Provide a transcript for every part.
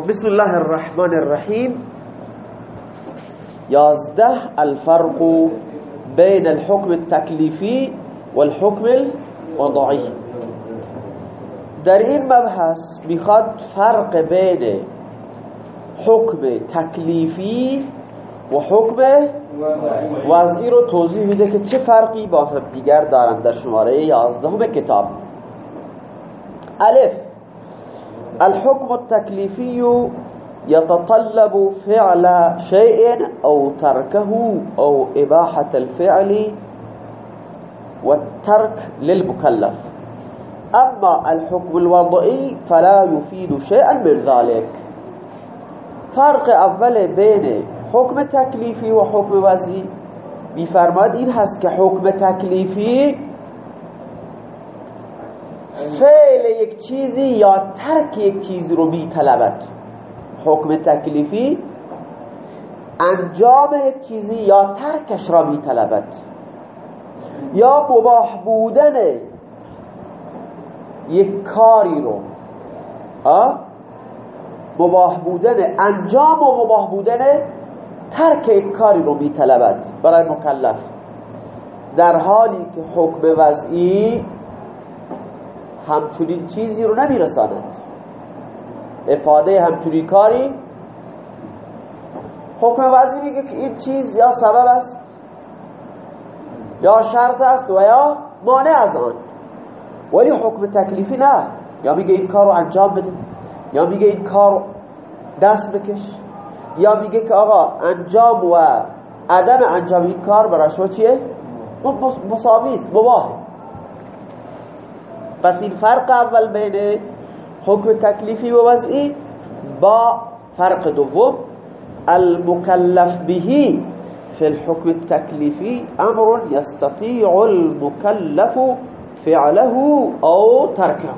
بسم الله الرحمن الرحیم. یازده الفرق بین الحكم التکلیفی والحكم الوضعی. در این مبحث می‌خواد فرق بین حکم تکلیفی و حکم وضعی رو توضیح میده که چه فرقی با هم دیگر دارند در شماره یازدهم کتاب. الف الحكم التكليفي يتطلب فعل شيء أو تركه أو إباحة الفعل والترك للمكلف. أما الحكم الوضعي فلا يفيد شيئا من ذلك. فرق أول بین حکم تکلیفی و حکم وضعی میفرماد این هست که حکم تکلیفی فعل یک چیزی یا ترک یک چیزی رو میطلبد حکم تکلیفی انجام یک چیزی یا ترکش را میطلبد یا مباح بودن یک کاری رو. مباح بودن انجام و مباح بودن ترک یک کاری رو میطلبد برای مکلف. در حالی که حکم وضعی همچنین چیزی رو نمیرساند. افاده همچنین کاری. حکم وضعی میگه که این چیز یا سبب است یا شرط است و یا مانع از آن. ولی حکم تکلیفی نه. یا میگه این کار رو انجام بده. یا میگه این کار دست بکش. یا میگه که آقا انجام و عدم انجام این کار برای شما چیه؟ مساوی است پس این فرق اول بین حکم تکلیفی و وضعی با فرق دوم المکلف بهی في الحكم التكليفي أمر يستطيع المكلف فعله أو تركه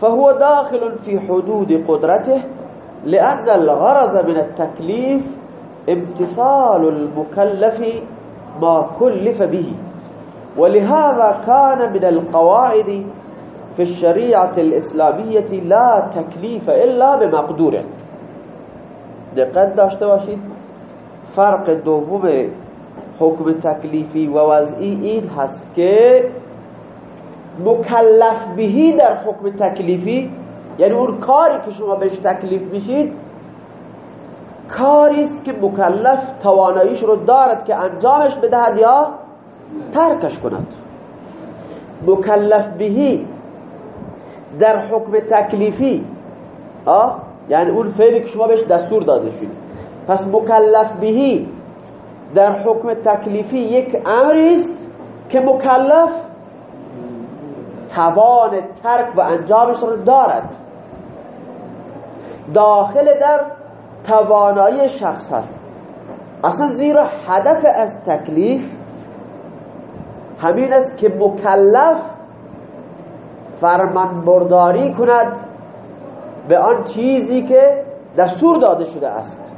فهو داخل في حدود قدرته لأن الغرض من التكليف امتثال المكلف ما كلف به. ولهذا كان من القواعد في الشريعة الإسلامية لا تكليف إلا بمقدوره دقت داشته باشید؟ فرق دوم حکم تکلیفی و وضعی این هست که مکلف بهی در حکم تکلیفی یعنی اون کاری که شما بهش تکلیف میشید کاری است که مکلف تواناییش رو دارد که انجامش بدهد یا ترکش کند. مکلف بهی در حکم تکلیفی آه؟ یعنی اون فعلی که شما بهش دستور داده شد پس مکلف بهی در حکم تکلیفی یک امری است که مکلف توان ترک و انجامش را دارد. داخل در توانایی شخص هست. اصلا زیرا هدف از تکلیف همین است که مکلف فرمان برداری کند به آن چیزی که دستور داده شده است.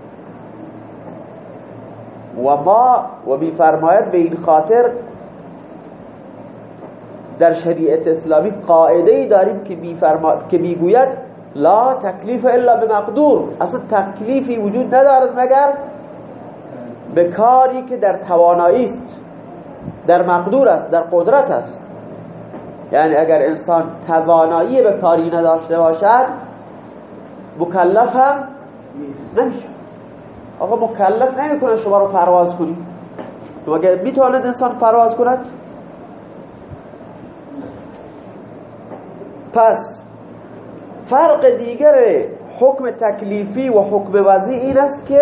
و ما و میفرماید به این خاطر در شریعت اسلامی قاعده ای داریم که میفرماید که می‌گوید لا تکلیف الا به مقدور اصلا تکلیفی وجود ندارد مگر به کاری که در توانایی است. در مقدور است در قدرت است. یعنی اگر انسان توانایی به کاری نداشته باشد مکلف هم نمیشه آقا مکلف نمی‌کنه شما رو پرواز کنی. مگه می‌تواند انسان پرواز کند؟ پس فرق دیگر حکم تکلیفی و حکم وضعی این است که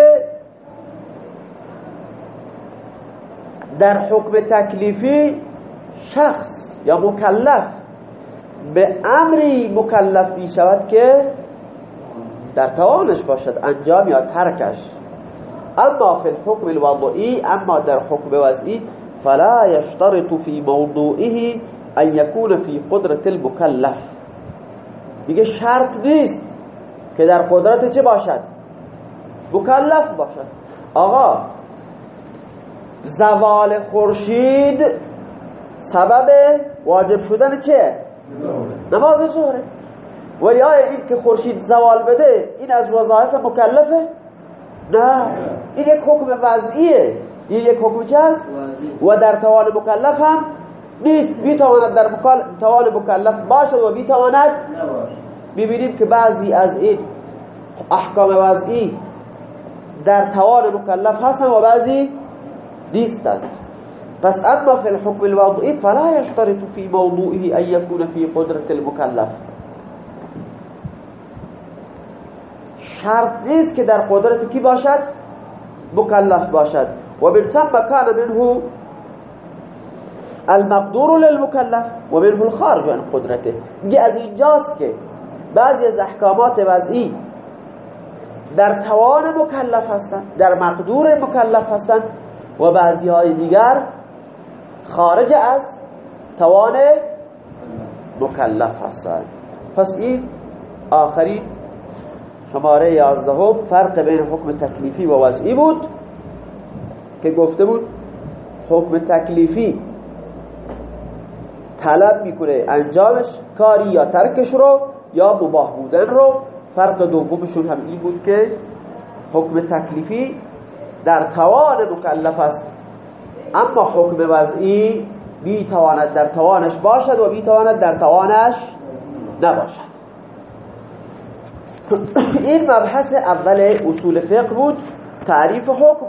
در حکم تکلیفی شخص یا مکلف به امری مکلف می شود که در توانش باشد انجام یا ترکش. اما فی الحکم الوضعی اما در حکم وضعی فلا يشترط في موضوعه ان يكون في قدرة المكلف دیگه شرط نیست که در قدرت چه باشد؟ مکلف باشد. آقا زوال خورشید سبب واجب شدن چه؟ نماز ظهره. ولی آیا این که خورشید زوال بده این از وظایف مکلفه؟ نه. این یک حکم وضعیه. این یک حکم چه هست؟ و در توان مکلف هم نیست. بیتواند در توان مکلف باشد و بیتواند ببینیم که بعضی از این احکام وضعی در توان مکلف هستن و بعضی نیستند پس اما في الحكم الوضعي فلا يشترط في موضوعه ان يكون في قدرة المكلف. شرط نیست که در قدرت کی باشد؟ مکلف باشد. و من ثم كان منه المقدور للمكلف و منه الخارج عن قدرته. میگه از اینجاست که بعضی از احکامات وضعی در توان مکلف هستند در مقدور مکلف هستند و بعضی های دیگر خارج از توان مکلف هستند. پس این آخرین شماره یازدهم فرق بین حکم تکلیفی و وضعی بود که گفته بود حکم تکلیفی طلب می‌کنه انجامش کاری یا ترکش رو یا مباه بودن رو. فرق دومشون هم این بود که حکم تکلیفی در توان مکلف است. اما حکم وضعی می‌تواند در توانش باشد و می‌تواند در توانش نباشد. این مبحث اول اصول فقه بود تعریف حکم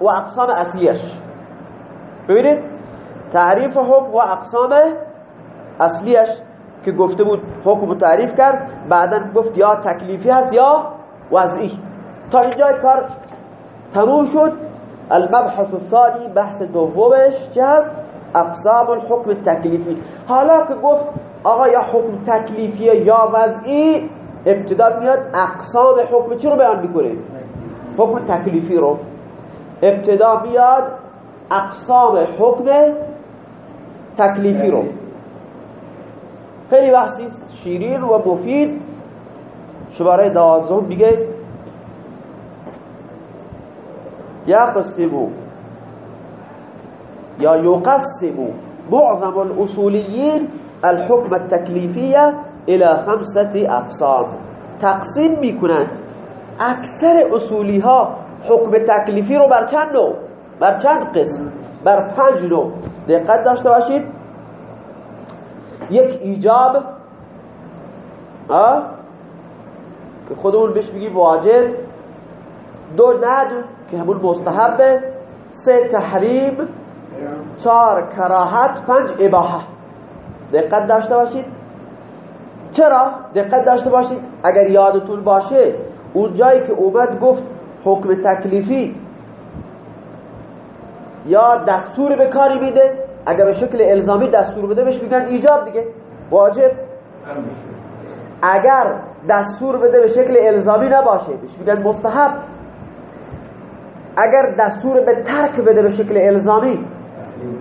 و اقسام اصلیش. ببینید تعریف حکم و اقسام اصلیش که گفته بود حکم تعریف کرد بعدا گفت یا تکلیفی هست یا وضعی. تا اینجا کار تموم شد. المبحث الثانی بحث دومش چه اقسام الحکم تکلیفی حالا که گفت آقا یا حکم تکلیفی یا وضعی ابتدا میاد اقسام حکم چی رو بیان می‌کنه؟ حکم تکلیفی رو. ابتدا میاد اقسام حکم تکلیفی رو. خیلی بحثی شیرین و مفید. شماره دوازم میگه يقسم یا يقسم معظم الأصوليين الحكم التكليفية الى خمسة اقسام. تقسیم می‌کنند. اکثر اصولی ها حکم تکلیفی رو بر چند نوع؟ بر چند قسم؟ بر پنج نوع. دقت داشته باشید. یک ایجاب که خودمون بهش بگیم واجب. دو ندب که همون مستحبه سه تحریم چهار کراهت. پنج اباحه. دقت داشته باشید. چرا؟ دقت داشته باشید. اگر یادتون باشه اون جایی که اومد گفت حکم تکلیفی یا دستور به کاری میده. اگر به شکل الزامی دستور بده بهش میگن ایجاب دیگه. واجب. اگر دستور بده به شکل الزامی نباشه بهش میگن مستحب. اگر دستور به ترک بده به شکل الزامی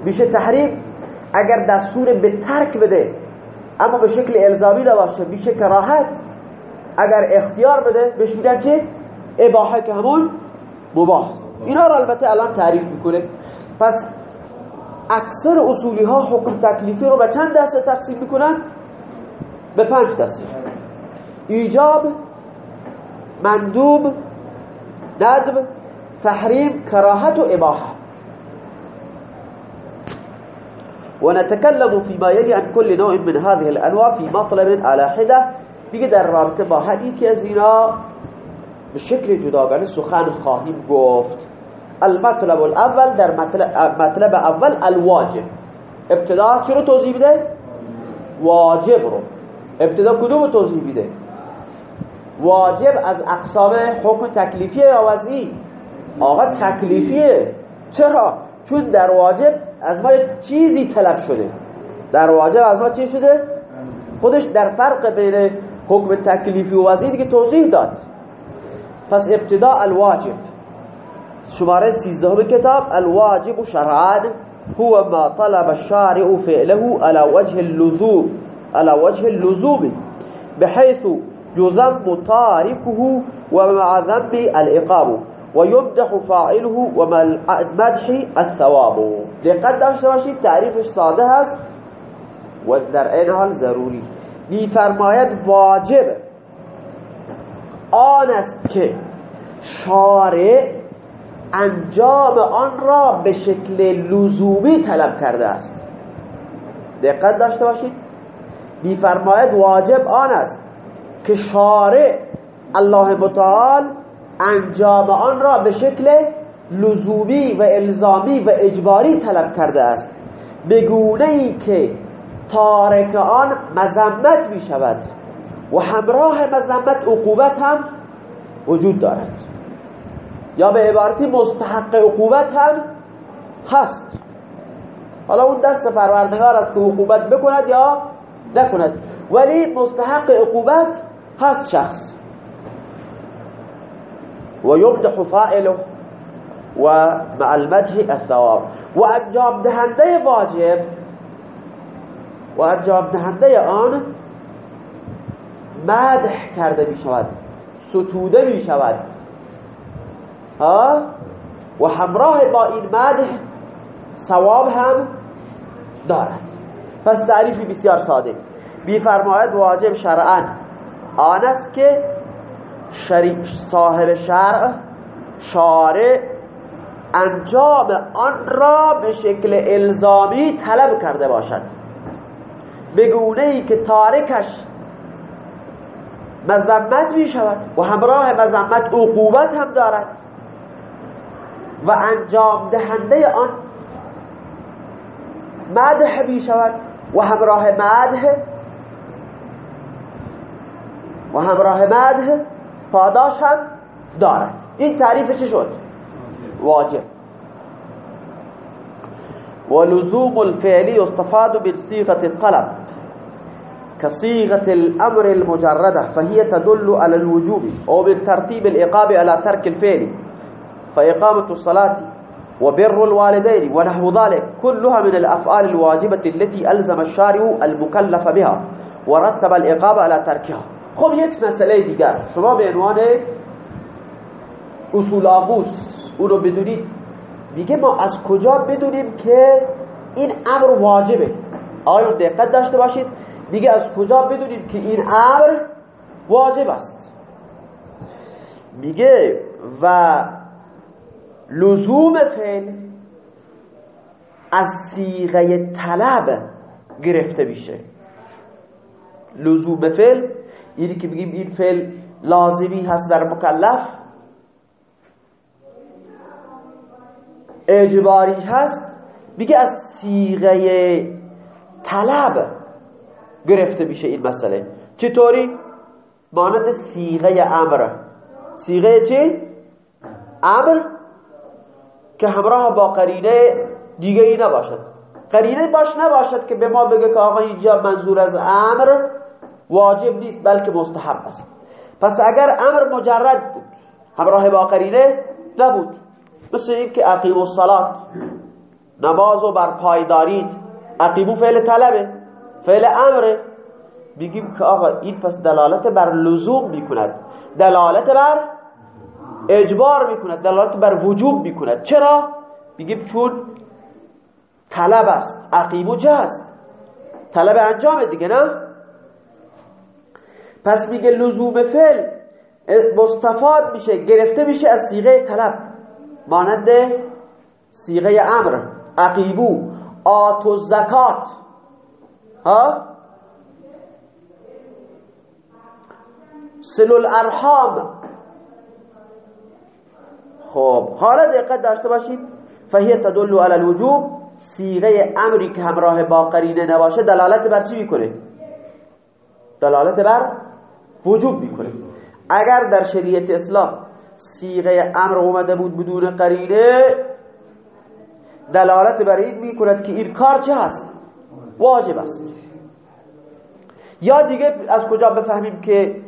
میشه تحریم اگر دستور به ترک بده اما به شکل الزامی نباشه میشه کراهت؟ اگر اختیار بده بهش میگن چه اباحه که همون مباح اینا رو البته الان تعریف می‌کنه. پس اکثر اصولی ها حکم تکلیفی رو به چند دسته تقسیم می‌کنند به پنج دسته. ایجاب مندوب ندب تحریم کراهت و اباحه ونتكلم فيما يلي عن كل نوع من هذه الأنواع في مطلب على حدة. بيجي در رابطه با هر یکی از اینا به شکل جداگانه سخن خواهیم گفت. المطلب الاول در مطلب اول الواجب. ابتدا چی رو توضیح بده؟ واجب رو. ابتدا کدوم توضیح بده؟ واجب از اقسام حکم تکلیفی یا آقا تکلیفیه. چرا؟ چون در واجب از ما چیزی طلب شده. در واجب از ما چی شده؟ خودش در فرق بین حکم تکلیفی و وضعی دیگه توضیح داد. پس ابتدا الواجب. شماره سیزدهم کتاب. الواجب شرعان هو ما طلب الشارع فعله على وجه اللزوم. على وجه اللزوم. بحيث يذم تاركه ومع ذنب العقاب. ويمدح فاعله ومع المدح الثواب. دقت داشته باشید تعریفش ساده هست و در این حال ضروری. میفرماید واجب آن است که شارع انجام آن را به شکل لزومی طلب کرده است. دقت داشته باشید. میفرماید واجب آن است که شارع الله متعال انجام آن را به شکل لزومی و الزامی و اجباری طلب کرده است. بگونه ای که تارک آن مذمت می شود و همراه مذمت عقوبت هم وجود دارد. یا به عبارتی مستحق عقوبت هم هست. حالا اون دست پروردگار است که عقوبت بکند یا نکند. ولی مستحق عقوبت هست شخص. و یبدح فائله و مع المدح الثواب. و انجام دهنده واجب. و انجام دهنده آن مدح کرده می شود ستوده می شود. ها؟ و همراه با این مدح ثواب هم دارد. پس تعریفی بسیار ساده. فرماید واجب شرعا آن است که شریک صاحب شرع شارع انجام آن را به شکل الزامی طلب کرده باشد. بگونه ای که تارکش مذمت می شود و همراه مذمت عقوبت هم دارد و انجام دهنده آن مدح می شود و همراه مدح و همراه مدح پاداش هم دارد. این تعریف چه شد؟ واجب. ولزوم الفعل يستفاد من صيغة الطلب كصيغة الأمر المجردة فهي تدل على الوجوب أو بالترتيب الإقاب على ترك الفعل فإقامة الصلاة وبر الوالدين ونحو ذلك كلها من الأفعال الواجبة التي ألزم الشارع المكلف بها ورتب الإقاب على تركها. خب یک مسئله دیگر. شما به عنوان اصول آموز اونو بدونید. میگه ما از کجا بدونیم که این امر واجبه؟ آیا دقت داشته باشید؟ میگه از کجا بدونیم که این امر واجب است؟ میگه و لزوم فعل از سیغه طلب گرفته میشه. لزوم فعل اینی که بگیم این فعل لازمی هست بر مکلف. اجباری هست. میگه از سیغه طلب گرفته میشه این مسئله. چطوری؟ مانند سیغه امر. سیغه چی؟ امر که همراه با قرینه دیگه ای نباشد. قرینه باش نباشد که به ما بگه که آقا اینجا منظور از امر واجب نیست بلکه مستحب است. پس اگر امر مجرد همراه با قرینه نبود. مثل این که اقیم الصلات نماز و بر پای دارید. اقیمو فعل طلبه فعل امره. میگیم که آقا این پس دلالت بر لزوم می‌کند. دلالت بر اجبار می‌کند. دلالت بر وجوب می‌کند. چرا؟ میگیم چون طلب است. اقیمو چه است؟ طلب انجام دیگه نه؟ پس میگه لزوم فعل مستفاد میشه گرفته میشه از سیغه طلب. مانند سیغه امر عقیبو آت زکات. ها؟ سلو الارحام خب حالا دقت داشته باشید. فهی تدل علی الوجوب. سیغه امری که همراه با قرینه نباشه دلالت بر چی می‌کنه؟ دلالت بر وجوب می‌کنه. اگر در شریعت اسلام سیغه امر اومده بود بدون قرینه دلالت بر این می‌کند که این کار چه هست واجب است. یا دیگه از کجا بفهمیم که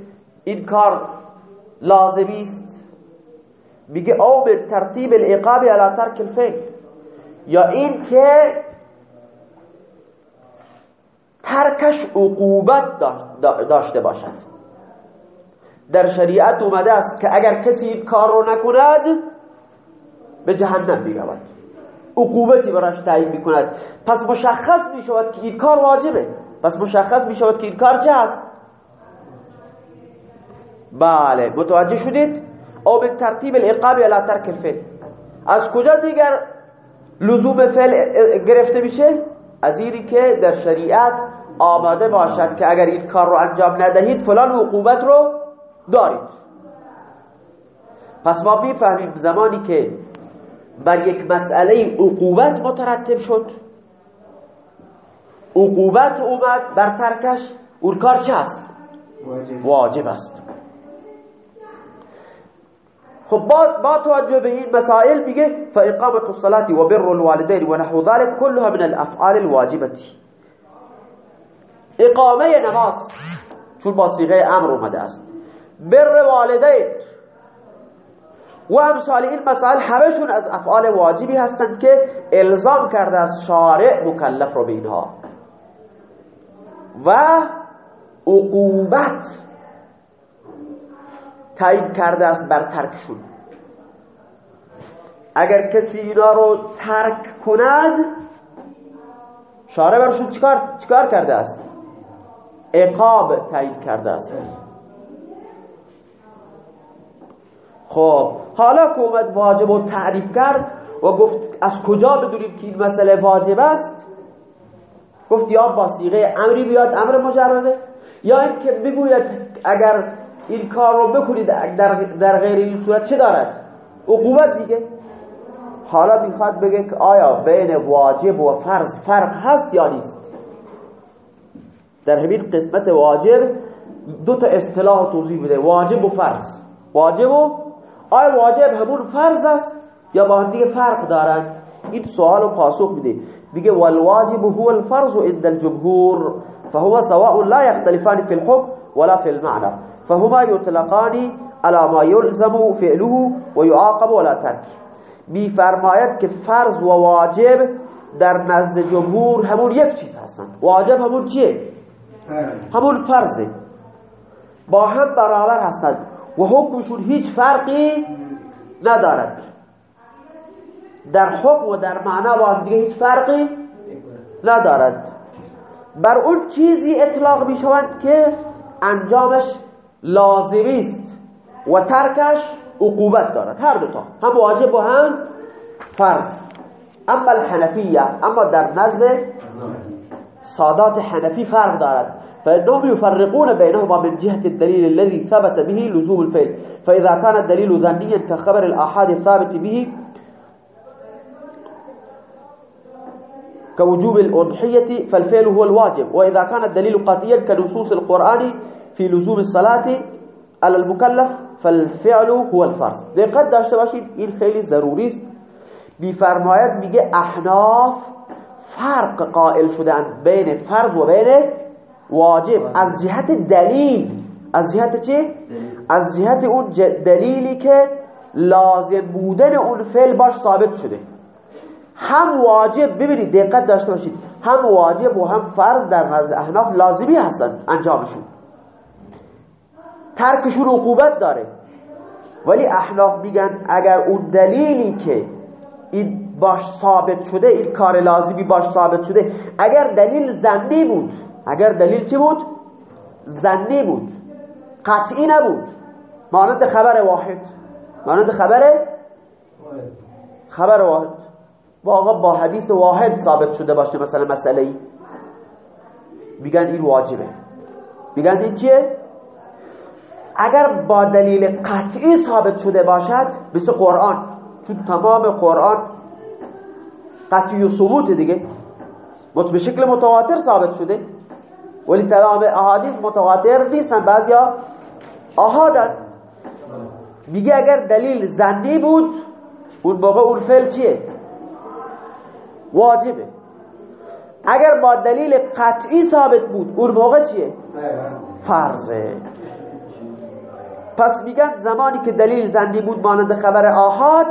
این کار لازمی است؟ میگه او به ترتیب العقاب علی ترک الفعل یا این که ترکش عقوبت داشته باشد. در شریعت اومده است که اگر کسی این کار رو نکند به جهنم می‌رود. عقوبتی براش تعیین می‌کند. پس مشخص می‌شود که این کار واجبه. پس مشخص می شود که این کار چه هست بله متوجه شدید؟ او به ترتیب العقاب علی ترک الفعل. از کجا دیگر لزوم فعل گرفته میشه؟ از اینی که در شریعت آماده باشد که اگر این کار رو انجام ندهید فلان عقوبت رو دارید پس ما می‌فهمیم زمانی که بر یک مسئله عقوبت مترتب شد عقوبت اومد بر ترکش اون کار چه است؟ واجب. است. خب با, با توجه به این مسائل میگه فاقامت الصلاه و بر الوالدین و نحو ذلك كلها من الافعال الواجبه اقامه نماز چون با صیغه امر اومده است. بر والدین. و امثال این مسائل همشون از افعال واجبی هستند که الزام کرده از شارع مکلف رو به اینها. و عقوبت تعیین کرده است بر ترکشون. اگر کسی اینا رو ترک کند شارع برشون چکار, چکار کرده است؟ اقاب تعیین کرده است. خب حالا که اومد واجب رو تعریف کرد و گفت از کجا بدونیم که این مسئله واجب است؟ گفت یا با سیغه امری بیاد امر مجرده یا اینکه بگوید اگر این کار رو بکنید در, در غیر این صورت چه دارد؟ عقوبت دیگه. حالا می‌خواد بگه که آیا بین واجب و فرض فرق هست یا نیست؟ در همین قسمت واجب دو تا اصطلاح توضیح بده واجب و فرض. واجب و آیا واجب همون فرض است یا با هم دیگه فرق دارند این سوال پاسخ میده. میگه والواجب هو الفرض عند الجمهور فهو سواء لا يختلفان في الحكم ولا في المعنى فهما يطلقان على ما يلزم فعله ويعاقب ولا ترك میفرماید که فرض و واجب در نزد جمهور همون یک چیز هستند. واجب همون چیه؟ همون فرضه. با هم برابر هستند. و حکمشون هیچ فرقی ندارد. در حکم و در معنا با هم دیگه هیچ فرقی ندارد. بر اون چیزی اطلاق می شوند که انجامش لازمی است و ترکش عقوبت دارد. هر دوتا هم واجب و هم فرض. اما الحنفیه اما در نزد سادات حنفی فرق دارد. فإنهم يفرقون بينهما من جهة الدليل الذي ثبت به لزوم الفعل. فإذا كان الدليل ظنيا كخبر الآحاد الثابت به كوجوب الأضحية فالفعل هو الواجب. وإذا كان الدليل قاطيا كنصوص القرآن في لزوم الصلاة على المكلف فالفعل هو الفرض. دقت داشته باشید این خیلی ضروری است. میفرماید احناف فرق قائل شدن بین فرض و بین واجب. از جهت دلیل. از جهت چی؟ از جهت اون دلیلی که لازم بودن اون فعل باش ثابت شده. هم واجب ببینید دقت داشته باشید. هم واجب و هم فرض در نزد احناف لازمی هستن انجامشون. ترکشون عقوبت داره. ولی احناف میگن اگر اون دلیلی که این باش ثابت شده این کار لازمی باش ثابت شده اگر دلیل زنی بود اگر دلیل چی بود؟ زنی بود. قطعی نبود. مانند خبر واحد. مانند خبر؟ خبر واحد. واقعا با حدیث واحد ثابت شده باشه مثلا مسئله ای. میگن این واجبه. میگن این چیه؟ اگر با دلیل قطعی ثابت شده باشد مثل قرآن. چون تمام قرآن قطعی و ثبوت دیگه. به شکل متواتر ثابت شده. ولی تمام احادیث متواتر نیستن. بعضیا احادن میگه اگر دلیل زنی بود اون موقع اون فعل چیه؟ واجبه. اگر با دلیل قطعی ثابت بود اون موقع چیه؟ فرضه. پس میگن زمانی که دلیل زنی بود مانند خبر آهاد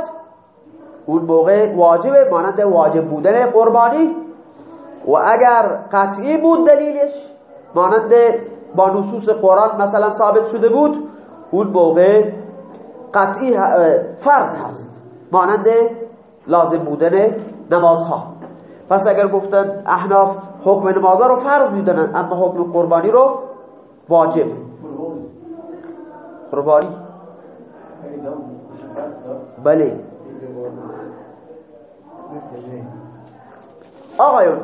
اون موقع واجبه مانند واجب بودن قربانی. و اگر قطعی بود دلیلش مانند با نصوص قرآن مثلا ثابت شده بود اون موقع قطعی فرض هست. مانند لازم بودن نمازها. پس اگر گفتن احناف حکم نمازا رو فرض می‌دونن اما حکم قربانی رو واجب. قربانی. بله. آقایون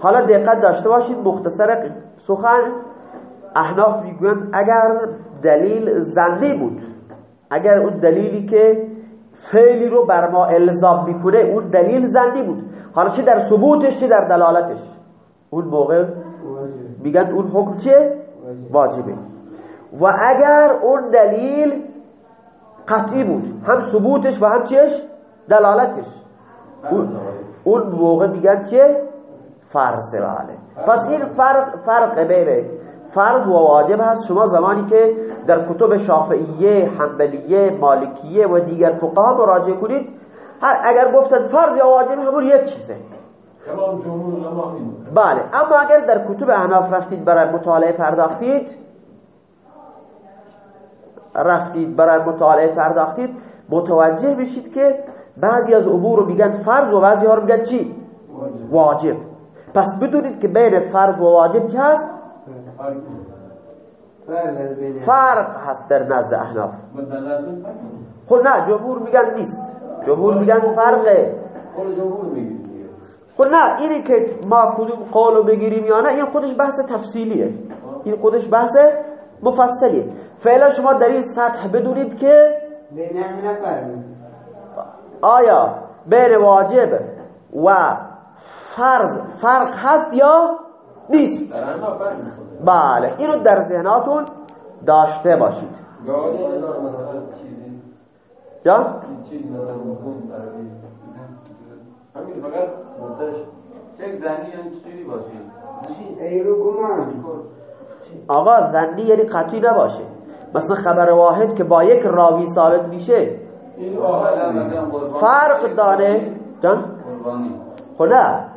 حالا دقت داشته باشید مختصر سخن احناف می‌گوین اگر دلیل زنی بود اگر اون دلیلی که فعلی رو بر ما الزام می‌کنه اون دلیل زنی بود. حالا چه در ثبوتش چه در دلالتش؟ اون موقع میگن اون حکم چه؟ واجبه. و اگر اون دلیل قطعی بود هم ثبوتش و هم چش دلالتش. اون موقع میگن چه؟ فرضه بله. پس این فرق فرق بین فرض و واجب هست. شما زمانی که در کتب شافعیه حنبلیه مالکیه و دیگر فقها مراجعه کنید هر اگر گفتن فرض یا واجب همون یک چیزه. بله. اما اگر در کتب احناف رفتید برای مطالعه پرداختید رفتید برای مطالعه پرداختید متوجه بشید که بعضی از امور رو میگن فرض و بعضی ها رو میگن چی؟ واجب. پس بدونید که بین فرض و واجب چه هست؟ فرق هست در نزد احناف. خب نه جمهور میگن نیست. جمهور میگن فرقه. خب نه اینی که ما کدوم قولو بگیریم یا نه این خودش بحث تفصیلیه. این خودش بحث مفصلیه. فعلا شما در این سطح بدونید که آیا بین واجب و فرض فرق هست یا نیست؟ بله اینو در ذهناتون داشته باشید. جا؟ آقا زنی یعنی قطعی نباشه. مثلا خبر واحد که با یک راوی ثابت میشه. فرق داره جان؟ خب نه.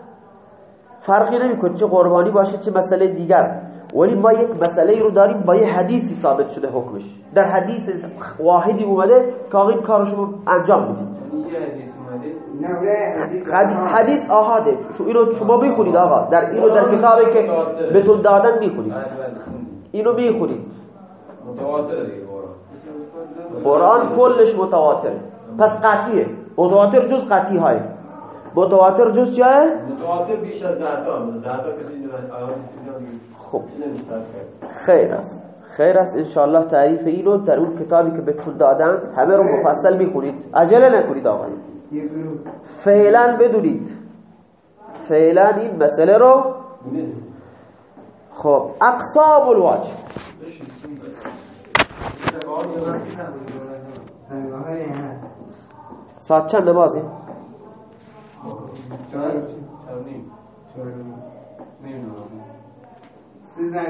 فرقی نمی‌کنه چه قربانی باشه چه مسئله دیگر. ولی ما یک مسئله رو داریم با یه حدیثی ثابت شده حکمش. در حدیث واحدی اومده که آقا این کار شما انجام بدید. حدیث آهاده. اینو شما می‌خونید آقا. در اینو در کتابی که بهتون دادن می‌خونید. اینو می‌خونید. قرآن کلش متواتره. پس قطعیه. متواتر جز قطعی های متواتر جز چیه؟ متواتر بیش از خب. خیر است. خیر است. انشاءالله تعریف اینو در اون کتابی که بهتون دادن همه رو مفصل می‌خونید. عجله نکنید آقای فعلا بدونید. فعلا این مسئله رو خب. اقسام الواجب ساعت چند نمازی؟ ကျွန်တော်နေကျွန်တော်နေနော်စဉ်းစား